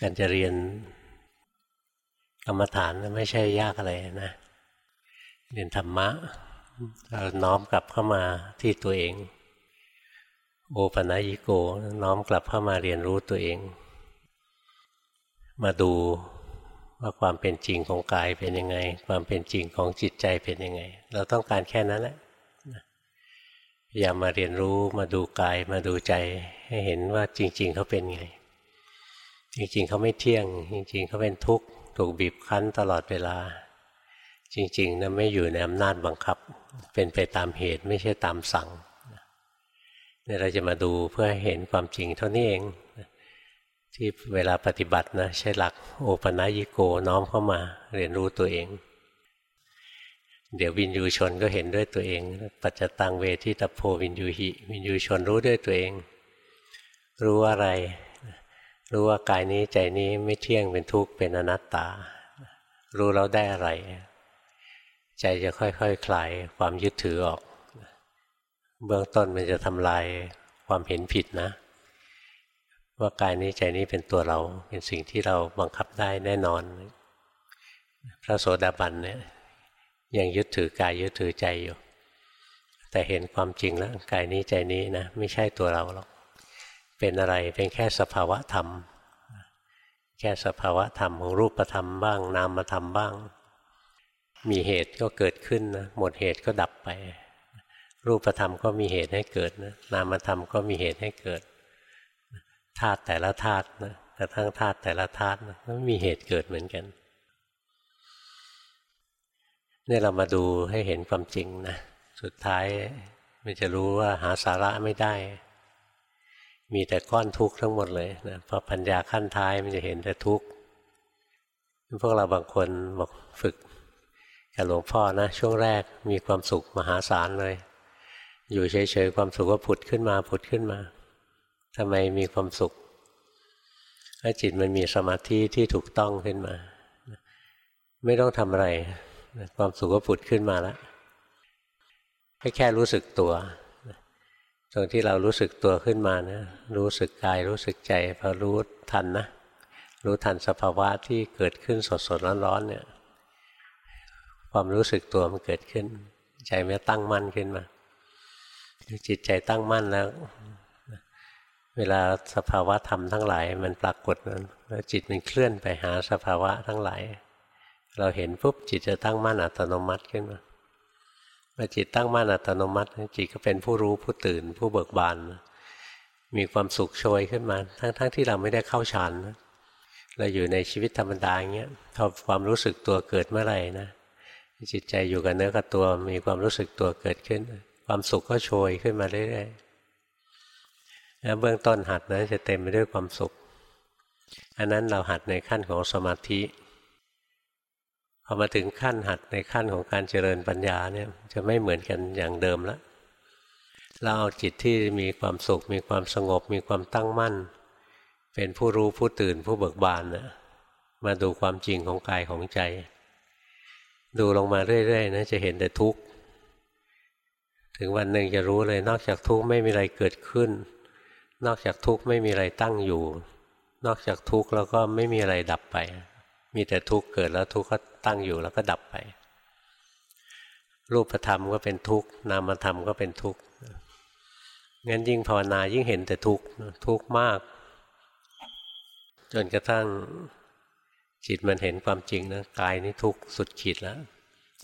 การจะเรียนกรรมฐานไม่ใช่ยากอะไรนะ เรียนธรรมะเราน้อมกลับเข้ามาที่ตัวเอง โอปัญิโกน้อมกลับเข้ามาเรียนรู้ตัวเอง มาดูว่าความเป็นจริงของกายเป็นยังไง ความเป็นจริงของจิตใจเป็นยังไง เราต้องการแค่นั้นแหละพยายามมาเรียนรู้มาดูกายมาดูใจให้เห็นว่าจริง ๆเขาเป็นไง จริงๆเขาไม่เที่ยง จริงๆเขาเป็นทุกข์ถูกบีบคั้นตลอดเวลา จริงๆนะไม่อยู่ในอำนาจบังคับ เป็นไปตามเหตุไม่ใช่ตามสั่งเนี่ยเราจะมาดูเพื่อเห็นความจริงเท่านี้เอง ที่เวลาปฏิบัตินะใช้หลักโอปัญิโกน้อมเข้ามาเรียนรู้ตัวเอง เดี๋ยววินยูชนก็เห็นด้วยตัวเอง ปัจจตังเวทิตโพวินยูหิวินยูชนรู้ด้วยตัวเอง รู้อะไร รู้ว่ากายนี้ใจนี้ไม่เที่ยงเป็นทุกข์เป็นอนัตตา รู้แล้วได้อะไร ใจจะค่อยๆคคลายความยึดถือออก เบื้องต้นมันจะทำลายความเห็นผิดนะ ว่ากายนี้ใจนี้เป็นตัวเราเป็นสิ่งที่เราบังคับได้แน่นอน พระโสดาบันเนี่ยยังยึดถือกายยึดถือใจอยู่ แต่เห็นความจริงแล้วกายนี้ใจนี้นะ ไม่ใช่ตัวเราหรอก เป็นอะไรเป็นแค่สภาวะธรรม แค่สภาวะธรรมของรูปธรรมบ้าง นามธรรมบ้าง มีเหตุก็เกิดขึ้นนะหมดเหตุก็ดับไป รูปธรรมก็มีเหตุให้เกิดนะนามธรรมก็มีเหตุให้เกิดธาตุแต่ละธาตุนะกระทั่งธาตุแต่ละธาตุนะก็มีเหตุเกิดเหมือนกันนี่เรามาดูให้เห็นความจริงนะสุดท้ายมันจะรู้ว่าหาสาระไม่ได้ มีแต่ก้อนทุกข์ทั้งหมดเลยนะพอปัญญาขั้นท้ายมันจะเห็นแต่ทุกข์ พวกเราบางคนบอกฝึกกับหลวงพ่อนะช่วงแรกมีความสุขมหาศาลเลย อยู่เฉยๆความสุขก็ผุดขึ้นมาผุดขึ้นมาทำไมมีความสุขถ้าจิตมันมีสมาธิที่ถูกต้องขึ้นมา ไม่ต้องทำอะไร ความสุขก็ผุดขึ้นมาแล้วแค่แค่รู้สึกตัว ตรงที่เรารู้สึกตัวขึ้นมานะรู้สึกกายรู้สึกใจพอรู้ทันนะรู้ทันสภาวะที่เกิดขึ้นสดสดร้อนๆเนี่ย ความรู้สึกตัวมันเกิดขึ้น ใจมันตั้งมั่นขึ้นมาจิตใจตั้งมั่นแล้ว เวลาสภาวะธรรมทั้งหลายมันปรากฏนั้นแล้วจิตมันเคลื่อนไปหาสภาวะทั้งหลาย เราเห็นปุ๊บจิตจะตั้งมั่นอัตโนมัติขึ้นมา เมื่อจิตตั้งมั่นอัตโนมัติ จิตก็เป็นผู้รู้ผู้ตื่น ผู้เบิกบาน มีความสุขโชยขึ้นมา ทั้งๆทที่เราไม่ได้เข้าฌานเราอยู่ในชีวิตธรรมดาอย่างเงี้ยพอความรู้สึกตัวเกิดเมื่อไหร่นะจิตใจอยู่กับเนื้อกับตัวมีความรู้สึกตัวเกิดขึ้น ความสุขก็โชยขึ้นมาเรื่อยๆแล้วเบื้องต้นหัดนะจะเต็มไปด้วยความสุข อันนั้นเราหัดในขั้นของสมาธิ พอมาถึงขั้นหัดในขั้นของการเจริญปัญญาเนี่ยจะไม่เหมือนกันอย่างเดิมแล้วเราเอาจิตที่มีความสุข มีความสงบ มีความตั้งมั่น เป็นผู้รู้ผู้ตื่นผู้เบิกบานนะมาดูความจริงของกายของใจ ดูลงมาเรื่อยๆนะจะเห็นแต่ทุกข์ถึงวันหนึ่งจะรู้เลยนอกจากทุกข์ไม่มีอะไรเกิดขึ้น นอกจากทุกข์ไม่มีอะไรตั้งอยู่ นอกจากทุกข์แล้วก็ไม่มีอะไรดับไป มีแต่ทุกข์เกิดแล้วทุกข์ก็ตั้งอยู่แล้วก็ดับไป รูปธรรมก็เป็นทุกข์นามธรรมก็เป็นทุกข์งั้นยิ่งภาวนายิ่งเห็นแต่ทุกข์ทุกข์มาก จนกระทั่งจิตมันเห็นความจริงนะกายนี่ทุกข์สุดขีดแล้ว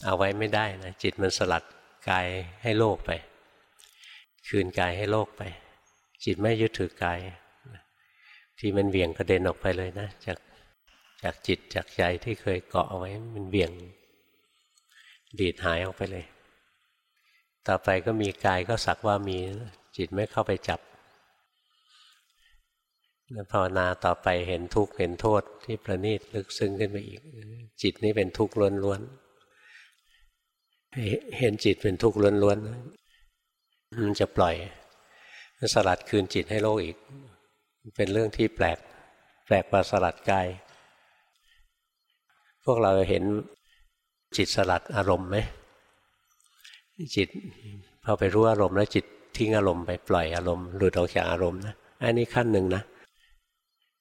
เอาไว้ไม่ได้นะจิตมันสลัดกายให้โลกไป คืนกายให้โลกไป จิตไม่ยึดถือกาย ที่มันเบี่ยงกระเด็นออกไปเลยนะ จาก จากจิตจากใจที่เคยเกาะเอาไว้มันเบี่ยง ดีดหายออกไปเลย ต่อไปก็มีกายก็สักว่ามีจิตไม่เข้าไปจับแล้วภาวนาต่อไปเห็นทุกข์เห็นโทษที่ประณีตลึกซึ้งขึ้นไปอีก จิตนี้เป็นทุกข์ล้วนๆเห็นจิตเป็นทุกข์ล้วนๆมันจะปล่อยสลัดคืนจิตให้โลกอีก เป็นเรื่องที่แปลกแปลกกว่าสลัดกาย พวกเราเห็นจิตสลัดอารมณ์ไหมจิตพอไปรู้อารมณ์แล้วจิตทิ้งอารมณ์ไปปล่อยอารมณ์หลุดออกจากอารมณ์นะอันนี้ขั้นหนึ่งนะ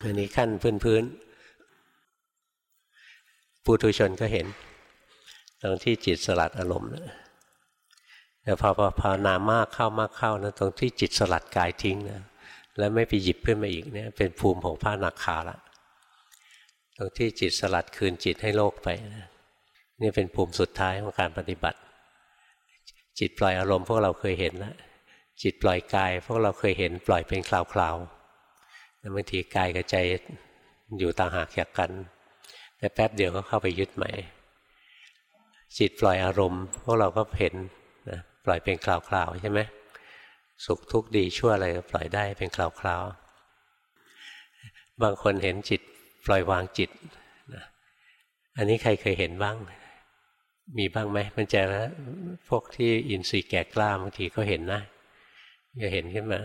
อันนี้ขั้นพื้นพื้นปุถุชนก็เห็น ตรงที่จิตสลัดอารมณ์นะแต่พอภาวนามากเข้ามากเข้านะตรงที่จิตสลัดกายทิ้งนะแล้วไม่ไปหยิบขึ้นมาอีกเนี่ยเป็นภูมิของพระนักขาละ รงที่จิตสลัดคืนจิตให้โลกไปนะนี่เป็นภูมิสุดท้ายของการปฏิบัติ จิตปล่อยอารมณ์พวกเราเคยเห็นแล้วจิตปล่อยกาย พวกเราเคยเห็นปล่อยเป็นคราวๆบางทีกายกับใจอยู่ต่างหากจากกัน แต่แป๊บเดียวก็เข้าไปยึดใหม่ จิตปล่อยอารมณ์ พวกเราก็เห็นนะปล่อยเป็นคราวๆใช่ไหมสุขทุกข์ดีชั่วอะไรก็ปล่อยได้เป็นคราวๆบางคนเห็นจิต ปล่อยวางจิตนะอันนี้ใครเคยเห็นบ้าง มีบ้างไหมมันจะพวกที่อินทรีย์แก่กล้าบางทีก็เห็นนะจะเห็นขึ้นมา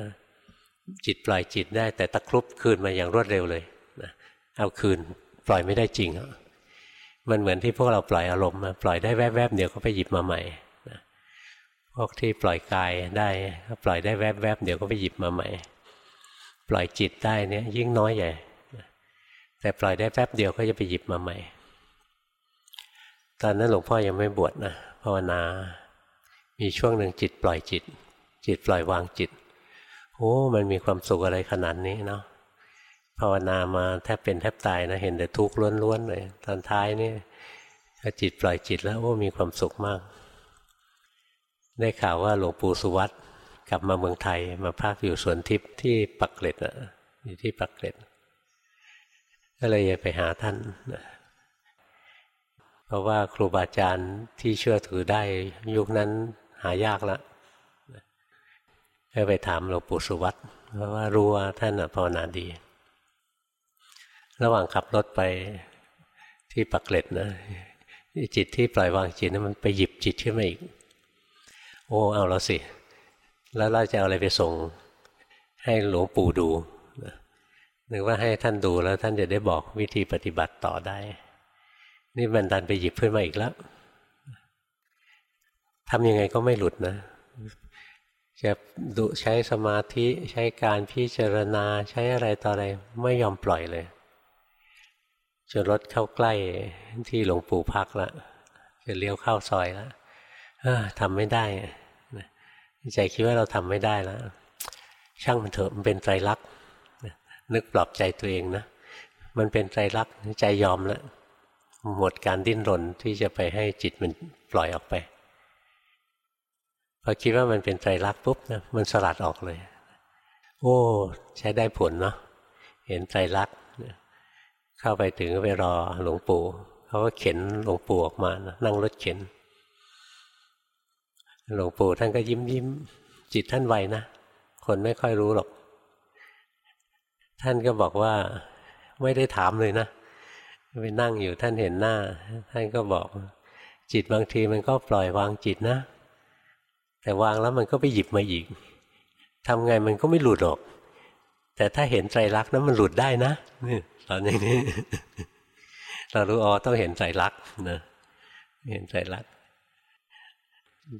จิตปล่อยจิตได้ แต่ตะครุบคืนมาอย่างรวดเร็วเลยนะเอาคืนปล่อยไม่ได้จริงมันเหมือนที่พวกเราปล่อยอารมณ์มาปล่อยได้แวบๆเดี๋ยวก็ไปหยิบมาใหม่นะพวกที่ปล่อยกายได้ก็ปล่อยได้แวบๆเดี๋ยวก็ไปหยิบมาใหม่ ปล่อยจิตได้เนี่ยยิ่งน้อยใหญ่ แต่ปล่อยได้แป๊บเดียวก็จะไปหยิบมาใหม่ ตอนนั้นหลวงพ่อยังไม่บวชนะภาวนา มีช่วงหนึ่งจิตปล่อยจิต จิตปล่อยวางจิตโอ้มันมีความสุขอะไรขนาดนี้เนาะภาวนามาแทบเป็นแทบตายนะเห็นแต่ทุกข์ล้วนๆเลยตอนท้ายนี่จิตปล่อยจิตแล้วโอ้มีความสุขมาก ได้ข่าวว่าหลวงปู่สุวัตกลับมาเมืองไทยมาพักอยู่สวนทิพย์ที่ปักเกร็ดอะอยู่ที่ปักเกร็ด ก็เลยไปหาท่านเพราะว่าครูบาอาจารย์ที่เชื่อถือได้ยุคนั้นหายากแล้วก็ไปถามหลวงปู่สุวัตเพราะว่ารู้ว่าท่านภาวนาดี ระหว่างขับรถไปที่ปักเกร็ดนะจิตที่ปล่อยวางจิตนะมันไปหยิบจิตขึ้นมาอีก โอ้เอาแล้วสิ แล้วเราจะเอาอะไรไปส่ง ให้หลวงปู่ดู นึกว่าให้ท่านดูแล้วท่านจะได้บอกวิธีปฏิบัติต่อได้ นี่มันดันไปหยิบขึ้นมาอีกแล้วทำยังไงก็ไม่หลุดนะ จะดุใช้สมาธิใช้การพิจารณาใช้อะไรต่ออะไรไม่ยอมปล่อยเลยจนรถเข้าใกล้ที่หลวงปู่พักล้วจะเลี้ยวเข้าซอยแล้วทำไม่ได้ใจคิดว่าเราทำไม่ได้แล้วช่างมันเถอะมันเป็นไตรลักษณ์ นึกปลอบใจตัวเองนะ มันเป็นไตรลักษณ์ใจยอมแล้วหมดการดิ้นรนที่จะไปให้จิตมันปล่อยออกไปพอคิดว่ามันเป็นไตรลักษณ์ปุ๊บนะมันสลัดออกเลย โอ้ ใช้ได้ผลเนาะเห็นไตรลักษณ์เข้าไปถึงก็ไปรอหลวงปู่เขาก็เข็นหลวงปู่ออกมานะนั่งรถเข็นหลวงปู่ท่านก็ยิ้มยิ้มจิตท่านไวนะคนไม่ค่อยรู้หรอก ท่านก็บอกว่าไม่ได้ถามเลยนะไปนั่งอยู่ท่านเห็นหน้า ท่านก็บอกจิตบางทีมันก็ปล่อยวางจิตนะ แต่วางแล้วมันก็ไปหยิบมาอีกทำไงมันก็ไม่หลุดหรอก แต่ถ้าเห็นใจรักนั้นมันหลุดได้นะนี่ตอนนี้เรารู้อ๋อต้องเห็นใจรักนะเห็นใจรัก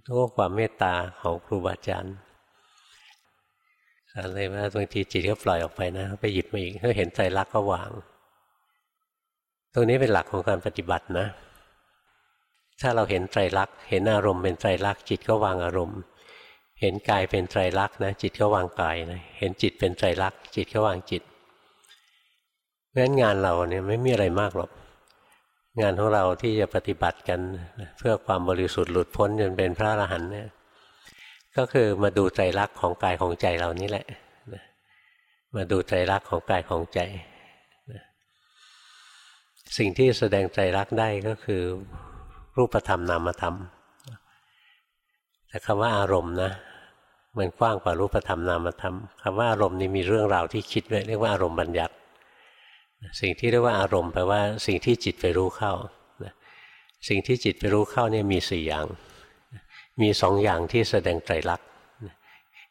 โอ้ความเมตตาของครูบาอาจารย์ อะไรว่าบางทีจิตก็ปล่อยออกไปนะ ไปหยิบมาอีกถ้าเห็นใจรักก็วาง ตรงนี้เป็นหลักของการปฏิบัตินะ ถ้าเราเห็นไตรลักษณ์เห็นอารมณ์เป็นไตรลักษณ์จิตก็วางอารมณ์ เห็นกายเป็นไตรลักษณ์นะ จิตก็วางกายนะเห็นจิตเป็นไตรลักษณ์จิตก็วางจิตเพราะฉะนั้นงานเราเนี่ยไม่มีอะไรมากหรอกงานของเราที่จะปฏิบัติกันเพื่อความบริสุทธิ์หลุดพ้นจนเป็นพระอรหันต์เนี่ย ก็คือมาดูไตรลักของกายของใจเรานี่แหละมาดูไตรลักของกายของใจ สิ่งที่แสดงไตรลักได้ก็คือรูปธรรมนามธรรม แต่คำว่าอารมณ์นะมันกว้างกว่ารูปธรรมนามธรรมคำว่าอารมณ์นี่มีเรื่องราวที่คิดไว้เรียกว่าอารมณ์บัญญัติ สิ่งที่เรียกว่าอารมณ์แปลว่าสิ่งที่จิตไปรู้เข้าสิ่งที่จิตไปรู้เข้าเนี่ยมีสี่อย่าง มีสองอย่างที่แสดงไตรลักษณ์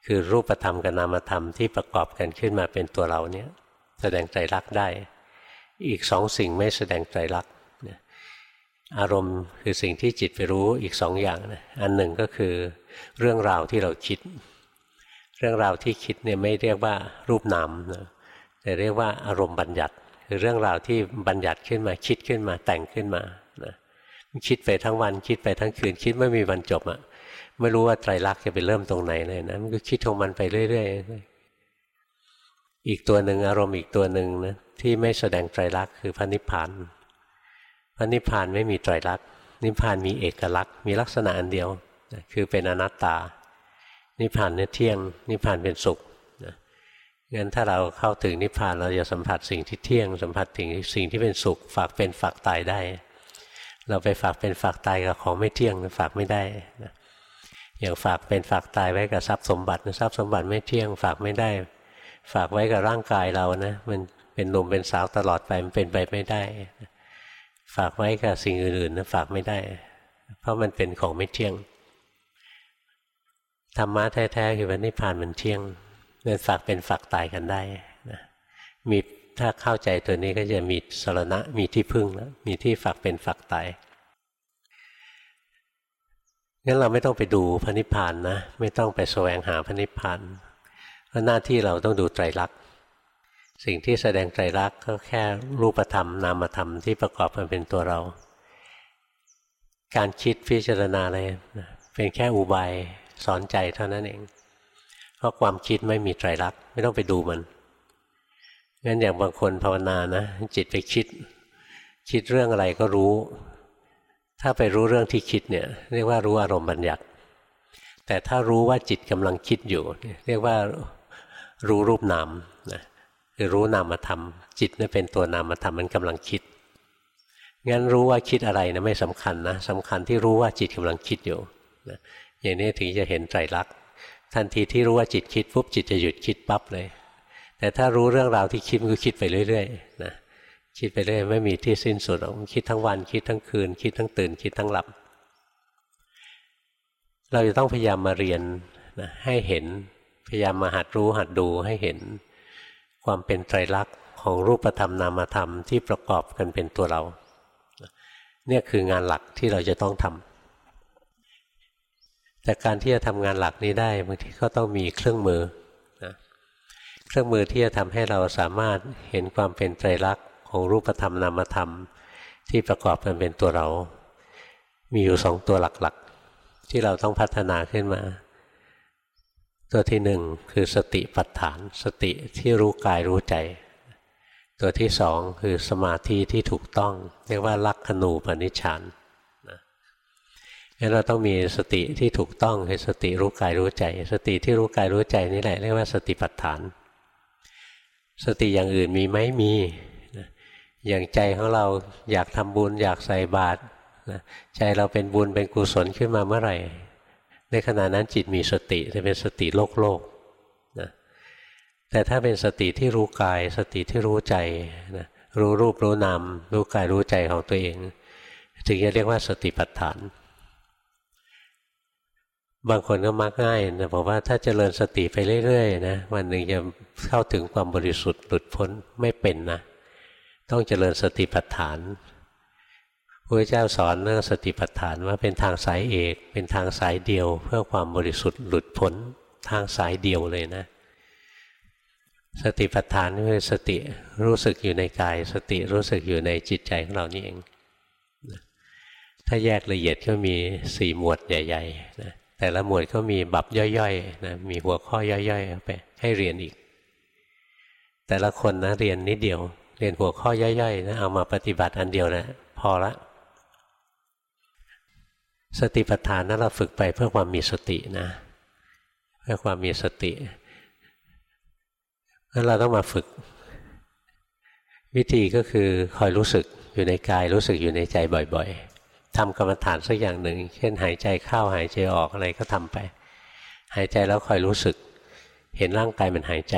คือรูปธรรมกับนามธรรมที่ประกอบกันขึ้นมาเป็นตัวเราเนี่ยแสดงไตรลักษณ์ได้ อีกสองสิ่งไม่แสดงไตรลักษณ์อารมณ์คือสิ่งที่จิตไปรู้อีกสองอย่างนะอันหนึ่งก็คือเรื่องราวที่เราคิด เรื่องราวที่คิดเนี่ยไม่เรียกว่ารูปนามนะแต่เรียกว่าอารมณ์บัญญัติ คือเรื่องราวที่บัญญัติขึ้นมาคิดขึ้นมาแต่งขึ้นมานะคิดไปทั้งวันคิดไปทั้งคืนคิดไม่มีวันจบอะ่ะ ไม่รู้ว่าไตรลักษณ์จะไปเริ่มตรงไหนเลยนะมันก็คิดของมันไปเรื่อยๆอีกตัวหนึ่งอารมณ์อีกตัวหนึ่งนะที่ไม่แสดงไตรลักษณ์คือพระนิพพานพระนิพพานไม่มีไตรลักษณ์นิพพานมีเอกลักษณ์มีลักษณะอันเดียวคือเป็นอนัตตา นิพพานเนี่ยเที่ยง นิพพานเป็นสุขงั้นถ้าเราเข้าถึงนิพพานเราจะสัมผัสสิ่งที่เที่ยง สัมผัสถึงสิ่งที่เป็นสุข ฝากเป็นฝากตายได้ เราไปฝากเป็นฝากตายกับของไม่เที่ยงฝากไม่ได้นะ อย่างฝากเป็นฝากตายไว้กับทรัพย์สมบัติทรัพย์สมบัติไม่เที่ยงฝากไม่ได้ ฝากไว้กับร่างกายเรานะ มันเป็นหนุ่มเป็นสาวตลอดไปมันเป็นไปไม่ได้ ฝากไว้กับสิ่งอื่นๆนะฝากไม่ได้ เพราะมันเป็นของไม่เที่ยงธรรมะแท้ๆคือวันนิพพานมันเที่ยงเป็นฝากเป็นฝากตายกันได้นะมีถ้าเข้าใจตัวนี้ก็จะมีสรณะมีที่พึ่งแล้วมีที่ฝากเป็นฝากตาย งั้นเราไม่ต้องไปดูพระนิพพานนะ ไม่ต้องไปแสวงหาพระนิพพานเพราะหน้าที่เราต้องดูไตรลักษณ์สิ่งที่แสดงไตรลักษณ์ก็แค่รูปธรรมนามธรรมที่ประกอบกันเป็นตัวเรา การคิดพิจารณาอะไรเป็นแค่อุบายสอนใจเท่านั้นเอง เพราะความคิดไม่มีไตรลักษณ์ไม่ต้องไปดูมันงั้นอย่างบางคนภาวนานะจิตไปคิด คิดเรื่องอะไรก็รู้ ถ้าไปรู้เรื่องที่คิดเนี่ยเรียกว่ารู้อารมณ์บัญญัติ แต่ถ้ารู้ว่าจิตกำลังคิดอยู่ เรียกว่ารู้รูปนามนะคือรู้นามธรรม จิตนี่เป็นตัวนามธรรมมันกำลังคิดงั้นรู้ว่าคิดอะไรนะไม่สำคัญนะสำคัญที่รู้ว่าจิตกำลังคิดอยู่นะอย่างนี้ถึงจะเห็นไตรลักษณ์ทันทีที่รู้ว่าจิตคิดปุ๊บจิตจะหยุดคิดปั๊บเลย แต่ถ้ารู้เรื่องราวที่คิดก็คิดไปเรื่อยๆนะ คิดไปเรื่อยไม่มีที่สิ้นสุดคิดทั้งวันคิดทั้งคืน คิดทั้งตื่น คิดทั้งหลับ เราจะต้องพยายามมาเรียนนะให้เห็นพยายามมาหัดรู้หัดดูให้เห็น ความเป็นไตรลักษณ์ของรูปธรรมนามธรรมที่ประกอบกันเป็นตัวเรา เนี่ยคืองานหลักที่เราจะต้องทำแต่การที่จะทำงานหลักนี้ได้บางทีก็ต้องมีเครื่องมือนะเครื่องมือที่จะทำให้เราสามารถเห็นความเป็นไตรลักษณ์ ของรูปธรรมนามธรรม ที่ประกอบกันเป็นตัวเรา มีอยู่สองตัวหลักๆ ที่เราต้องพัฒนาขึ้นมา ตัวที่หนึ่งคือสติปัฏฐาน สติที่รู้กายรู้ใจ ตัวที่สองคือสมาธิที่ถูกต้อง เรียกว่าลักขณูปนิชฌานงั้นเราต้องมีสติที่ถูกต้องคือสติรู้กายรู้ใจ สติที่รู้กายรู้ใจนี่แหละเรียกว่าสติปัฏฐาน สติอย่างอื่นมีไหมมี อย่างใจของเราอยากทำบุญอยากใส่บาตรนะใจเราเป็นบุญเป็นกุศลขึ้นมาเมื่อไหร่ ในขณะนั้นจิตมีสติจะเป็นสติโลกโลกนะแต่ถ้าเป็นสติที่รู้กาย สติที่รู้ใจนะรู้รูปรู้นามรู้กายรู้ใจของตัวเอง ถึงจะเรียกว่าสติปัฏฐาน บางคนก็มักง่ายนะบอกว่าถ้าเจริญสติไปเรื่อยๆนะวันหนึ่งจะเข้าถึงความบริสุทธิ์หลุดพ้นไม่เป็นนะ ต้องเจริญสติปัฏฐานพระเจ้าสอนเรื่องสติปัฏฐานว่าเป็นทางสายเอก เป็นทางสายเดียว เพื่อความบริสุทธิ์หลุดพ้นทางสายเดียวเลยนะ สติปัฏฐานคือสติรู้สึกอยู่ในกาย สติรู้สึกอยู่ในจิตใจของเรานี่เอง ถ้าแยกละเอียดก็มีสี่หมวดใหญ่ๆนะแต่ละหมวดก็มีบับย่อยๆนะมีหัวข้อย่อยๆไปให้เรียนอีก แต่ละคนนะเรียนนิดเดียว เรียนหัวข้อย่อยๆนะเอามาปฏิบัติอันเดียวนะพอละ สติปัฏฐานนั้นเราฝึกไปเพื่อความมีสตินะ เพื่อความมีสตินั้นเราต้องมาฝึก วิธีก็คือคอยรู้สึกอยู่ในกายรู้สึกอยู่ในใจบ่อย ๆทำกรรมฐานสักอย่างหนึ่ง เช่น หายใจเข้าหายใจออกอะไรก็ทำไป หายใจแล้วคอยรู้สึก เห็นร่างกายมันหายใจ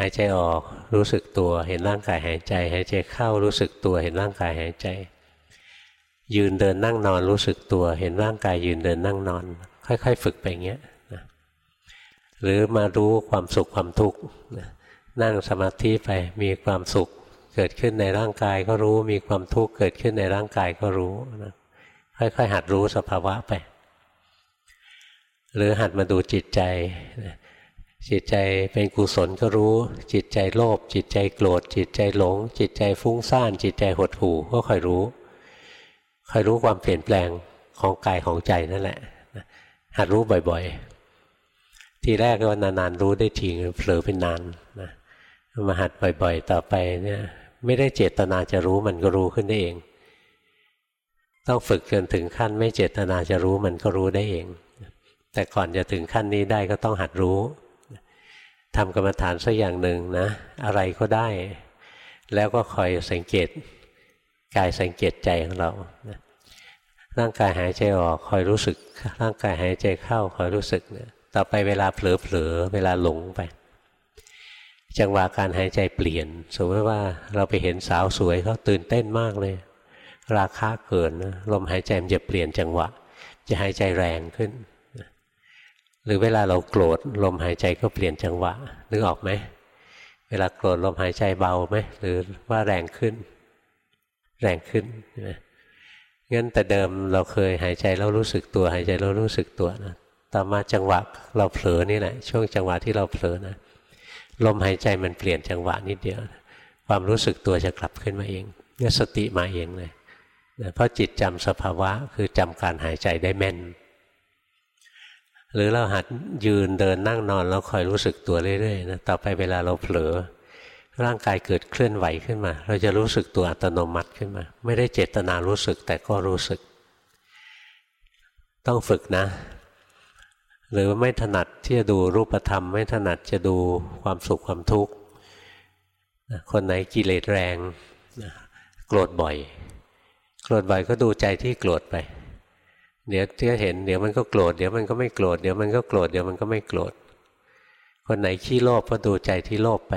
หายใจออกรู้สึกตัวเห็นร่างกายหายใจ หายใจเข้ารู้สึกตัวเห็นร่างกายหายใจ ยืนเดินนั่งนอนรู้สึกตัว เห็นร่างกายยืนเดินนั่งนอน ค่อย ๆ ฝึกไปอย่างเงี้ยนะหรือมารู้ความสุขความทุกข์นั่งสมาธิไปมีความสุขเกิดขึ้นในร่างกายก็รู้มีความทุกข์เกิดขึ้นในร่างกายก็รู้นะค่อยๆ หัดรู้สภาวะไป หรือหัดมาดูจิตใจนะ จิตใจเป็นกุศลก็รู้ จิตใจโลภจิตใจโกรธ จิตใจหลง จิตใจฟุ้งซ่าน จิตใจหดหู่ก็คอยรู้คอยรู้ความเปลี่ยนแปลงของกายของใจนั่นแหละหัดรู้บ่อยๆ ทีแรกก็นานๆรู้ได้ทีเผลอเป็นนานนะมาหัดบ่อยๆ ต่อไปเนี่ยไม่ได้เจตนาจะรู้มันก็รู้ขึ้นได้เอง ต้องฝึกจนถึงขั้น ไม่เจตนาจะรู้มันก็รู้ได้เอง แต่ก่อนจะถึงขั้นนี้ได้ก็ต้องหัดรู้ ทำกรรมฐานสักอย่างหนึ่งนะ อะไรก็ได้ แล้วก็คอยสังเกตกายสังเกตใจของเราร่างกายหายใจออกคอยรู้สึก ร่างกายหายใจเข้าคอยรู้สึกเนี่ยต่อไปเวลาเผลอเผลอเวลาหลงไป จังหวะการหายใจเปลี่ยน สมมติว่าเราไปเห็นสาวสวยเขาตื่นเต้นมากเลย ราคาเกินลมหายใจมันจะเปลี่ยนจังหวะ จะหายใจแรงขึ้น หรือเวลาเราโกรธลมหายใจก็เปลี่ยนจังหวะนึกออกไหมเวลาโกรธลมหายใจเบาไหมหรือว่าแรงขึ้น แรงขึ้นนะงั้นแต่เดิมเราเคยหายใจแล้วรู้สึกตัว หายใจแล้วรู้สึกตัวนะต่อมาจังหวะเราเผลอนี่แหละช่วงจังหวะที่เราเผลอนะลมหายใจมันเปลี่ยนจังหวะนิดเดียว ความรู้สึกตัวจะกลับขึ้นมาเองเนี่ยสติมาเองเลยนะเพราะจิตจำสภาวะคือจำการหายใจได้แม่น หรือเราหัดยืนเดินนั่งนอนแล้วคอยรู้สึกตัวเรื่อยๆนะต่อไปเวลาเราเผลอ ร่างกายเกิดเคลื่อนไหวขึ้นมา เราจะรู้สึกตัวอัตโนมัติขึ้นมา ไม่ได้เจตนารู้สึกแต่ก็รู้สึก ต้องฝึกนะ หรือไม่ถนัดที่จะดูรูปธรรม ไม่ถนัดจะดูความสุขความทุกข์คนไหนกิเลสแรงโกรธบ่อย โกรธบ่อยก็ดูใจที่โกรธไป เดี๋ยวที่เห็นเดี๋ยวมันก็โกรธเดี๋ยวมันก็ไม่โกรธเดี๋ยวมันก็โกรธเดี๋ยวมันก็ไม่โกรธคนไหนขี้โลภก็ดูใจที่โลภไป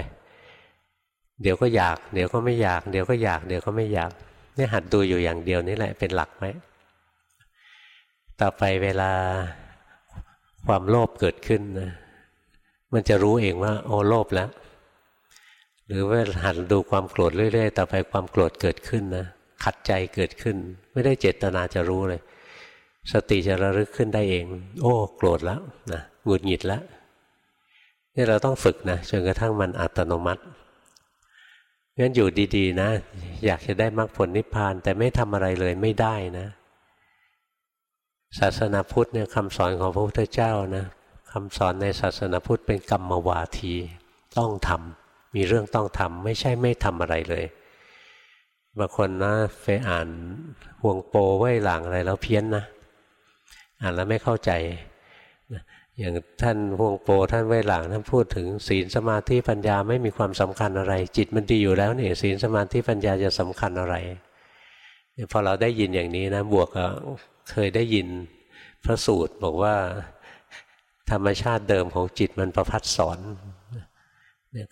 เดี๋ยวก็อยาก เดี๋ยวก็ไม่อยาก เดี๋ยวก็อยาก เดี๋ยวก็ไม่อยากนี่หัดดูอยู่อย่างเดียวนี่แหละเป็นหลักไหมต่อไปเวลาความโลภเกิดขึ้นนะมันจะรู้เองว่า โอ้โลภแล้ว หรือว่าหัดดูความโกรธเรื่อยๆ ต่อไปความโกรธเกิดขึ้นนะขัดใจเกิดขึ้น ไม่ได้เจตนาจะรู้เลย สติจะระลึกขึ้นได้เอง โอ้ โกรธแล้วนะหงุดหงิดแล้วนี่เราต้องฝึกนะจนกระทั่งมันอัตโนมัติงั้นอยู่ดีๆ นะ อยากจะได้มรรคผลนิพพาน แต่ไม่ทำอะไรเลยไม่ได้นะศาสนาพุทธเนี่ยคำสอนของพระพุทธเจ้านะคำสอนในศาสนาพุทธเป็นกรรมวาที ต้องทำมีเรื่องต้องทำไม่ใช่ไม่ทำอะไรเลยบางคนนะไปอ่านห่วงโปไว้หลังอะไรแล้วเพี้ยนนะ อ่านแล้วไม่เข้าใจอย่างท่านพวงโปท่านไว้หลังท่านพูดถึงศีลสมาธิปัญญาไม่มีความสำคัญอะไร จิตมันดีอยู่แล้วนี่ศีลสมาธิปัญญาจะสำคัญอะไรพอเราได้ยินอย่างนี้นะ บวกเคยได้ยินพระสูตรบอกว่า ธรรมชาติเดิมของจิตมันประพัดสอน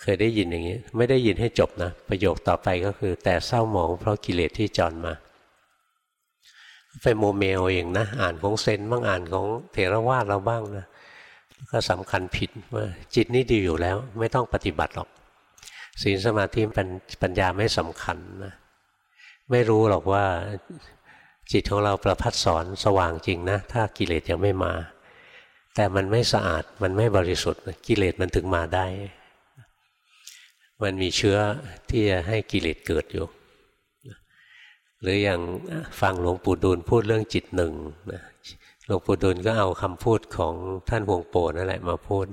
เคยได้ยินอย่างนี้ ไม่ได้ยินให้จบนะ ประโยคต่อไปก็คือ แต่เศร้าหมองเพราะกิเลสที่จอนมา ไปโมเมลเองนะอ่านของเซนบ้างอ่านของเทรวาสเราบ้างนะก็สำคัญผิดว่าจิตนี่ดีอยู่แล้ว ไม่ต้องปฏิบัติหรอกศีลสมาธิปัญญาไม่สำคัญนะไม่รู้หรอกว่าจิตของเราประพัดสอนสว่างจริงนะ ถ้ากิเลสยังไม่มา แต่มันไม่สะอาดมันไม่บริสุทธิ์กิเลสมันถึงมาได้ มันมีเชื้อที่จะให้กิเลสเกิดอยู่ หรืออย่างฟังหลวงปู่ดูลพูดเรื่องจิตหนึ่งนะหลวงปู่ดูลก็เอาคำพูดของท่านหวงโปนั่นแหละมาพูด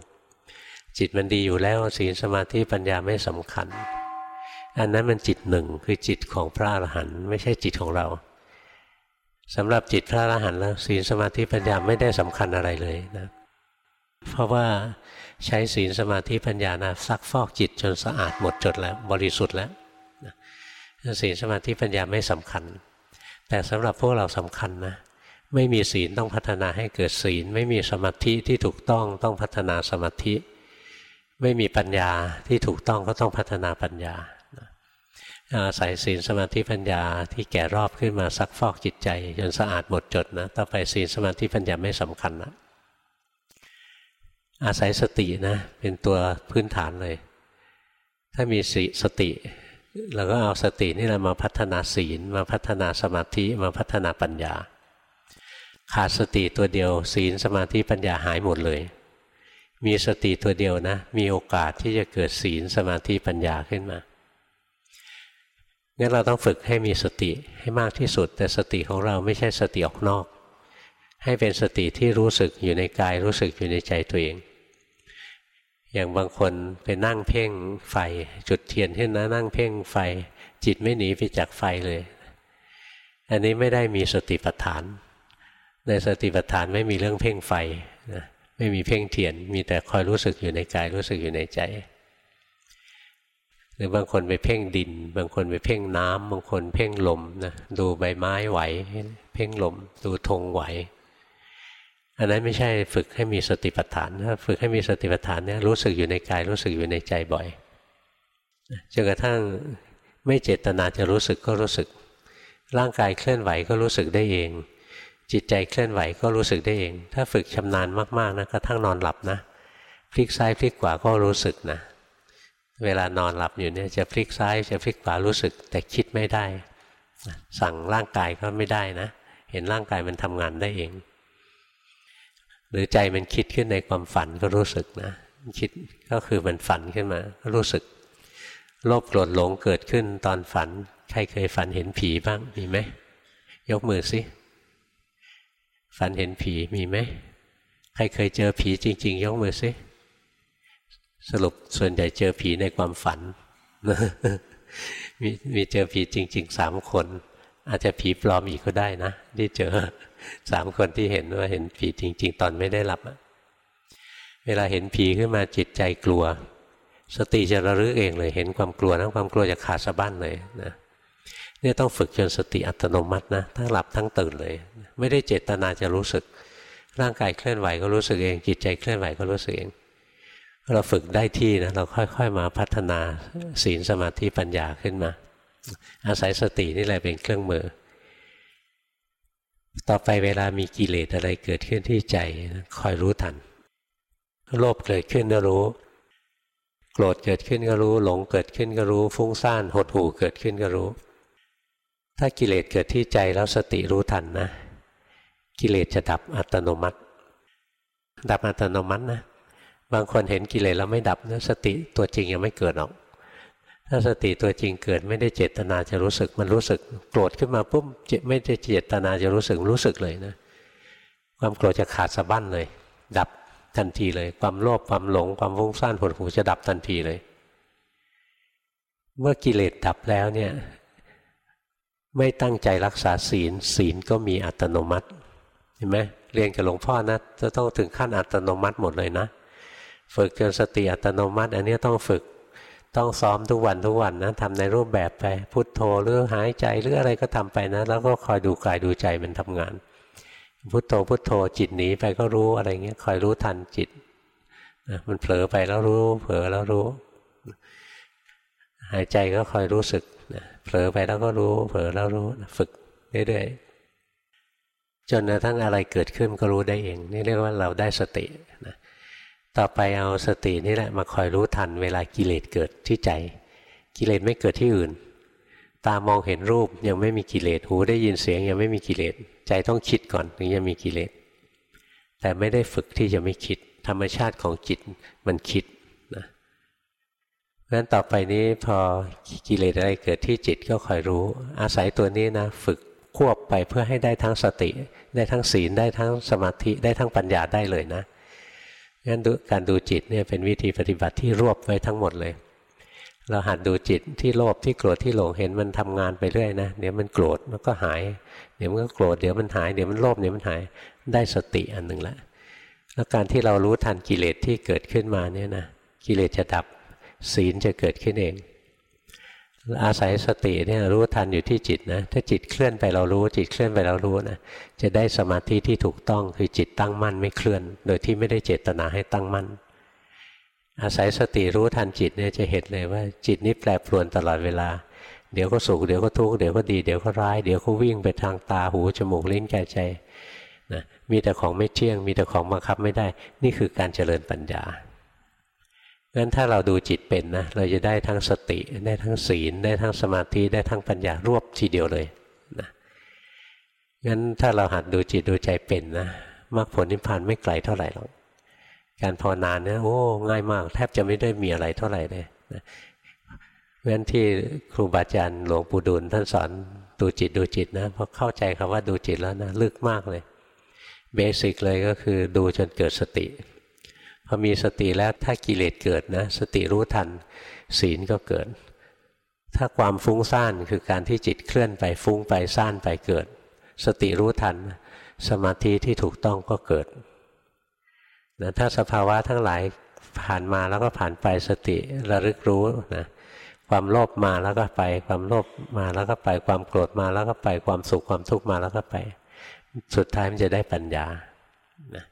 จิตมันดีอยู่แล้วศีลสมาธิปัญญาไม่สำคัญ อันนั้นมันจิตหนึ่งคือจิตของพระอรหันต์ไม่ใช่จิตของเราสำหรับจิตพระอรหันต์แล้วศีลสมาธิปัญญาไม่ได้สำคัญอะไรเลยนะเพราะว่าใช้ศีลสมาธิปัญญานะซักฟอกจิตจนสะอาดหมดจดแล้ว บริสุทธิ์แล้ว ศีลสมาธิปัญญาไม่สำคัญ แต่สำหรับพวกเราสำคัญนะ ไม่มีศีลต้องพัฒนาให้เกิดศีล ไม่มีสมาธิที่ถูกต้องต้องพัฒนาสมาธิ ไม่มีปัญญาที่ถูกต้องก็ต้องพัฒนาปัญญาอาศัยศีลสมาธิปัญญาที่แก่รอบขึ้นมาซักฟอกจิตใจจนสะอาดหมดจดนะต่อไปศีลสมาธิปัญญาไม่สำคัญนะอาศัยสตินะเป็นตัวพื้นฐานเลย ถ้ามีสติ เราก็เอาสตินี่แหละมาพัฒนาศีล มาพัฒนาสมาธิมาพัฒนาปัญญา ขาดสติตัวเดียว ศีลสมาธิปัญญาหายหมดเลย มีสติตัวเดียวนะ มีโอกาสที่จะเกิดศีลสมาธิปัญญาขึ้นมางั้นเราต้องฝึกให้มีสติให้มากที่สุด แต่สติของเราไม่ใช่สติออกนอก ให้เป็นสติที่รู้สึกอยู่ในกายรู้สึกอยู่ในใจตัวเอง อย่างบางคนไปนั่งเพ่งไฟ จุดเทียนขึ้นนะนั่งเพ่งไฟ จิตไม่หนีไปจากไฟเลย อันนี้ไม่ได้มีสติปัฏฐาน ในสติปัฏฐานไม่มีเรื่องเพ่งไฟนะไม่มีเพ่งเทียน มีแต่คอยรู้สึกอยู่ในกายรู้สึกอยู่ในใจ หรือบางคนไปเพ่งดิน บางคนไปเพ่งน้ำบางคนเพ่งลมนะดูใบไม้ไหว เพ่งลม ดูธงไหว อันนั้นไม่ใช่ฝึกให้มีสติปัฏฐานถ้าฝึกให้มีสติปัฏฐานเนี่ยรู้สึกอยู่ในกายรู้สึกอยู่ในใจบ่อยจนกระทั่งไม่เจตนาจะรู้สึกก็รู้สึก ร่างกายเคลื่อนไหวก็รู้สึกได้เอง จิตใจเคลื่อนไหวก็รู้สึกได้เอง ถ้าฝึกชำนาญมากๆนะกระทั่งนอนหลับนะพลิกซ้ายพลิกขวาก็รู้สึกนะเวลานอนหลับอยู่เนี่ยจะพลิกซ้ายจะพลิกขวารู้สึก แต่คิดไม่ได้ สั่งร่างกายก็ไม่ได้นะ เห็นร่างกายมันทำงานได้เอง หรือใจมันคิดขึ้นในความฝันก็รู้สึกนะคิดก็คือมันฝันขึ้นมา รู้สึก โลภโกรธหลงเกิดขึ้นตอนฝัน ใครเคยฝันเห็นผีบ้างมีไหมยกมือสิฝันเห็นผีมีไหมใครเคยเจอผีจริง ๆ ยกมือสิสรุปส่วนใหญ่เจอผีในความฝันมีมีเจอผีจริงๆสามคน อาจจะผีปลอมอีกก็ได้นะที่เจอ สามคนที่เห็นว่าเห็นผีจริง ๆ ตอนไม่ได้หลับเวลาเห็นผีขึ้นมาจิตใจกลัว สติจะระลึกเองเลย เห็นความกลัวนะความกลัวจะขาดสะบั้นเลยนะเนี่ยต้องฝึกจนสติอัตโนมัตินะทั้งหลับทั้งตื่นเลย ไม่ได้เจตนาจะรู้สึก ร่างกายเคลื่อนไหวก็รู้สึกเอง จิตใจเคลื่อนไหวก็รู้สึกเองเราฝึกได้ที่นะเราค่อยๆมาพัฒนาศีลสมาธิปัญญาขึ้นมา อาศัยสตินี่แหละเป็นเครื่องมือ ต่อไปเวลามีกิเลสอะไรเกิดขึ้นที่ใจคอยรู้ทัน โลภเกิดขึ้นก็รู้ โกรธเกิดขึ้นก็รู้ หลงเกิดขึ้นก็รู้ ฟุ้งซ่านหดหู่เกิดขึ้นก็รู้ ถ้ากิเลสเกิดที่ใจแล้วสติรู้ทันนะ กิเลสจะดับอัตโนมัติ ดับอัตโนมัตินะ บางคนเห็นกิเลสแล้วไม่ดับนะสติตัวจริงยังไม่เกิดหรอก ถ้าสติตัวจริงเกิดไม่ได้เจตนาจะรู้สึก มันรู้สึก โกรธขึ้นมาปุ๊บไม่ได้เจตนาจะรู้สึกรู้สึกเลยนะ ความโกรธจะขาดสะบั้นเลย ดับทันทีเลย ความโลภความหลง ความฟุ้งซ่านหดหูจะดับทันทีเลย เมื่อกิเลสดับแล้วเนี่ยไม่ตั้งใจรักษาศีล ศีลก็มีอัตโนมัติเห็นไหมเรียนกับหลวงพ่อนะจะต้องถึงขั้นอัตโนมัติหมดเลยนะ ฝึกจนสติอัตโนมัติ อันนี้ต้องฝึก ต้องซ้อมทุกวันทุกวันนะทำในรูปแบบไปพุทโธหรือหายใจหรืออะไรก็ทำไปนะ แล้วก็คอยดูกายดูใจมันทำงาน พุทโธพุทโธจิตหนีไปก็รู้อะไรเงี้ยคอยรู้ทันจิตมันเผลอไปแล้วรู้ เผลอแล้วรู้ หายใจก็คอยรู้สึกเผลอไปแล้วก็รู้ เผลอแล้วรู้ฝึกเรื่อยๆจนกระทั่งอะไรเกิดขึ้นก็รู้ได้เอง นี่เรียกว่าเราได้สตินะ ต่อไปเอาสตินี่แหละมาคอยรู้ทันเวลากิเลสเกิดที่ใจ กิเลสไม่เกิดที่อื่น ตามองเห็นรูปยังไม่มีกิเลสหูได้ยินเสียงยังไม่มีกิเลสใจต้องคิดก่อนถึงจะมีกิเลสแต่ไม่ได้ฝึกที่จะไม่คิด ธรรมชาติของจิตมันคิดนะเพราะฉะนั้นต่อไปนี้พอกิเลสอะไรเกิดที่จิตก็คอยรู้ อาศัยตัวนี้นะฝึกควบไปเพื่อให้ได้ทั้งสติ ได้ทั้งศีลได้ทั้งสมาธิได้ทั้งปัญญาได้เลยนะ งั้นการดูจิตเนี่ยเป็นวิธีปฏิบัติที่รวบไว้ทั้งหมดเลย เราหัดดูจิตที่โลภที่โกรธที่หลงเห็นมันทำงานไปเรื่อยนะเดี๋ยวมันโกรธมันก็หาย เดี๋ยวมันก็โกรธเดี๋ยวมันหายเดี๋ยวมันโลภเดี๋ยวมันหายได้สติอันหนึ่งละแล้วการที่เรารู้ทันกิเลสที่เกิดขึ้นมาเนี่ยนะกิเลสจะดับศีลจะเกิดขึ้นเอง อาศัยสติเนี่ยรู้ทันอยู่ที่จิตนะถ้าจิตเคลื่อนไปเรารู้จิตเคลื่อนไปเรารู้นะจะได้สมาธิที่ถูกต้องคือจิตตั้งมั่นไม่เคลื่อน โดยที่ไม่ได้เจตนาให้ตั้งมั่น อาศัยสติรู้ทันจิตเนี่ยจะเห็นเลยว่า จิตนี้แปรปรวนตลอดเวลา เดี๋ยวก็สุขเดี๋ยวก็ทุกข์เดี๋ยวก็ดีเดี๋ยวก็ร้ายเดี๋ยวก็วิ่งไปทางตาหูจมูกลิ้นกายใจนะมีแต่ของไม่เที่ยง มีแต่ของบังคับไม่ได้ นี่คือการเจริญปัญญา งั้นถ้าเราดูจิตเป็นนะเราจะได้ทั้งสติได้ทั้งศีล ได้ทั้งสมาธิได้ทั้งปัญญารวบทีเดียวเลยนะงั้นถ้าเราหัดดูจิตดูใจเป็นนะมรรคผลนิพพานไม่ไกลเท่าไหร่หรอกการภาวนาเนี่ยโอ้ง่ายมาก แทบจะไม่ได้มีอะไรเท่าไหร่เลยนะเพราะฉะนั้นที่ครูบาอาจารย์หลวงปู่ดูลท่านสอนดูจิตดูจิตนะพอเข้าใจคำว่าดูจิตแล้วนะลึกมากเลย เบสิกเลยก็คือดูจนเกิดสติ พอมีสติแล้วถ้ากิเลสเกิดนะสติรู้ทัน ศีลก็เกิด ถ้าความฟุ้งซ่านคือการที่จิตเคลื่อนไปฟุ้งไปซ่านไปเกิด สติรู้ทัน สมาธิที่ถูกต้องก็เกิดนะถ้าสภาวะทั้งหลายผ่านมาแล้วก็ผ่านไปสติระลึกรู้นะความโลภมาแล้วก็ไป ความโลภมาแล้วก็ไป ความโกรธมาแล้วก็ไปความสุขความทุกข์มาแล้วก็ไป สุดท้ายมันจะได้ปัญญานะ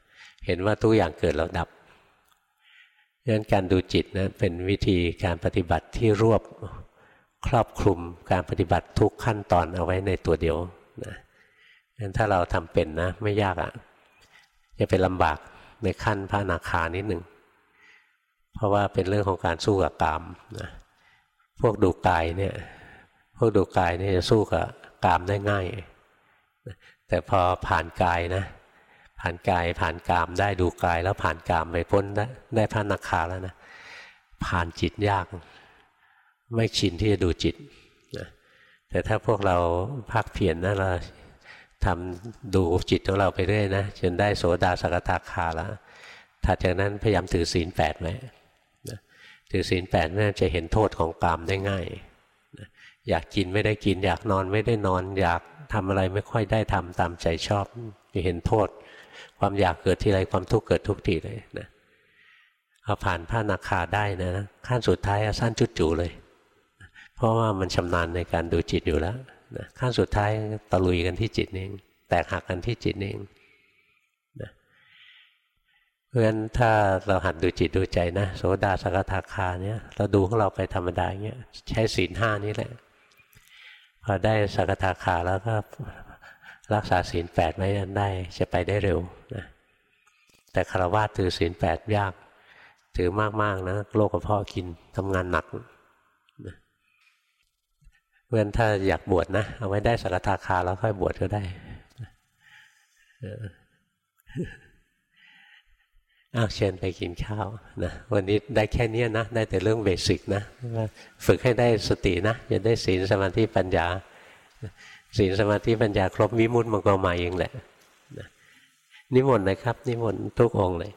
เห็นว่าทุกอย่างเกิดแล้วดับ ดังนั้นการดูจิตนะเป็นวิธีการปฏิบัติที่รวบครอบคลุมการปฏิบัติทุกขั้นตอนเอาไว้ในตัวเดียวนะงั้นถ้าเราทำเป็นนะไม่ยากอะ่ะจะเป็นลำบากในขั้นพระนาคานิดหนึ่งเพราะว่าเป็นเรื่องของการสู้กับกามนะพวกดูกายเนี่ยพวกดูกายเนี่ยจะสู้กับกามได้ง่าย แต่พอผ่านกายนะ ผ่านกายผ่านกามได้ดูกายแล้วผ่านกามไปพ้นได้ได้พระนาคาแล้วนะผ่านจิตยาก ไม่ชินที่จะดูจิตนะแต่ถ้าพวกเราพักเพียรนะเราทำดูจิตของเราไปเรื่อยนะจนได้โสดาสกทาคาแล้วถัดจากนั้นพยายามถือศีลแปดไว้ถือศีลแปดน่าจะเห็นโทษของกามได้ง่าย อยากกินไม่ได้กิน อยากนอนไม่ได้นอน อยากทำอะไรไม่ค่อยได้ทำตามใจชอบจะเห็นโทษ ความอยากเกิดทีไรความทุกข์เกิดทุกทีเลยนะพอผ่านพระนาคาได้นะขั้นสุดท้ายสั้นจุดจูเลย เพราะว่ามันชำนาญในการดูจิตอยู่แล้วนะขั้นสุดท้ายตะลุยกันที่จิตเอง แตกหักกันที่จิตเองนะเพราะฉะนั้นถ้าเราหัดดูจิตดูใจนะโสดาสกทาคาเนี่ยเราดูของเราไปธรรมดาเงี้ยใช้ศีลห้านี่แหละพอได้สกทาคาแล้วก็ รักษาศีลแปดไว้ได้จะไปได้เร็วนะแต่คารวะถือศีลแปดยาก ถือมากๆนะโลกกระเพาะกินทำงานหนักเพราะฉะนั้นถ้าอยากบวชนะ เอาไว้ได้สักทาคาแล้วค่อยบวชก็ได้อ้าวเชิญไปกินข้าวนะวันนี้ได้แค่นี้นะ ได้แต่เรื่องเบสิกนะฝึกให้ได้สตินะจะได้ศีลสมาธิปัญญา ศีลสมาธิปัญญาครบวิมุตติมันก็มาเองแหละนิมนต์เลยครับ นิมนต์ทุกองเลย